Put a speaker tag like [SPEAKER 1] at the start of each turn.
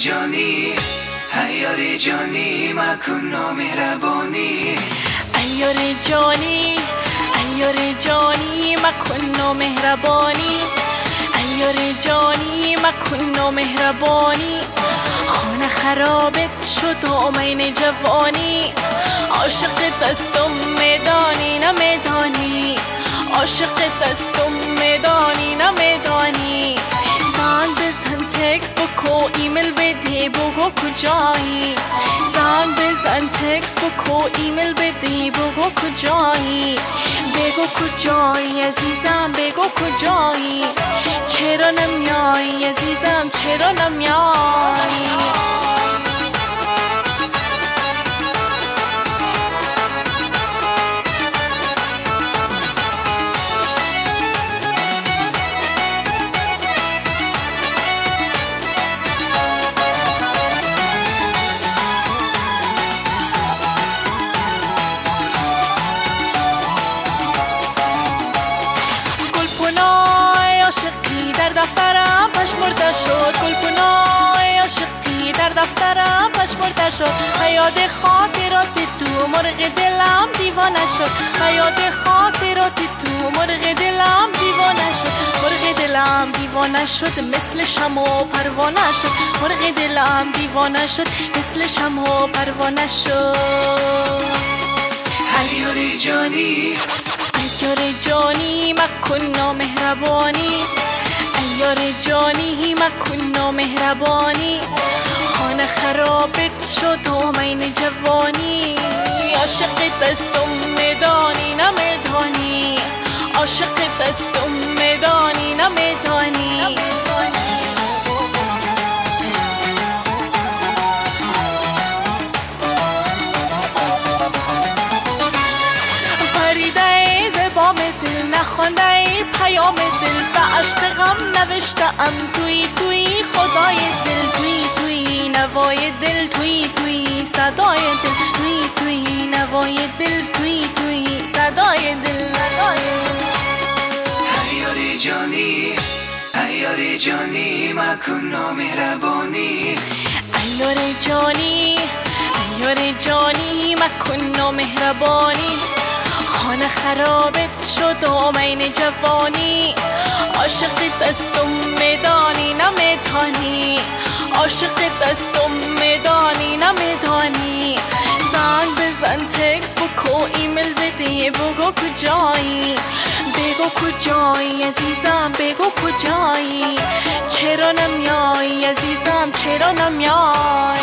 [SPEAKER 1] جانی ایار جانی مکن مهربانی
[SPEAKER 2] ایار جانی ایار جانی مکن ربانی ایار جانی مکن ربانی خانه خرابت شد و من جوانی. عاشقت هستم میدانی نمیدانی عاشقت هستم میدانی نمیدانی بده بگو کجایی زنگ بزن تکس بکو ایمیل بده بگو کجایی بگو کجایی عزیزم بگو کجایی چرا نمیایی عزیزم چرا نمیایی شد گلپنای عاشقی در دفترم پشمرده شد حیاد خاطرات تو مرغ دلم دیوانه شد حیاد خاطرات تو مرغ دلم دیوانه شد مرغ دلم دیوانه شد مثل شم و پروانه شد. مرغ دلم دیوانه شد مثل شم و پروانه شد.
[SPEAKER 1] هیاری جانی
[SPEAKER 2] هیار جانی مکن نامهربانی. یار جانی مکن مهربانی خانه خرابت شد و مین جوانی. عاشق دستم میدانی نمیدانی. عاشق دستم میدانی نمیدانی. پریده زبام دل نخوانده ای پیام دل به عشق غم نوشته ام. توی توی خدای دل توی توی نوای دل توی توی صدای دل توی توی نوای دل توی توی صدای دل
[SPEAKER 1] هیاری جانی هیاری جانی مکن نامهربانی
[SPEAKER 2] ایار جانی ایار جانی مکن مهربانی. خانه خرابت شد آمین جوانی. عاشق دستم میدانی نمیدانی. عاشق دستم میدانی نمیدانی. زنگ بزن تکس بکو ایمیل بده بگو کجایی. بگو کجایی عزیزم بگو کجایی. چرا نمیایی عزیزم؟ چرا نمیایی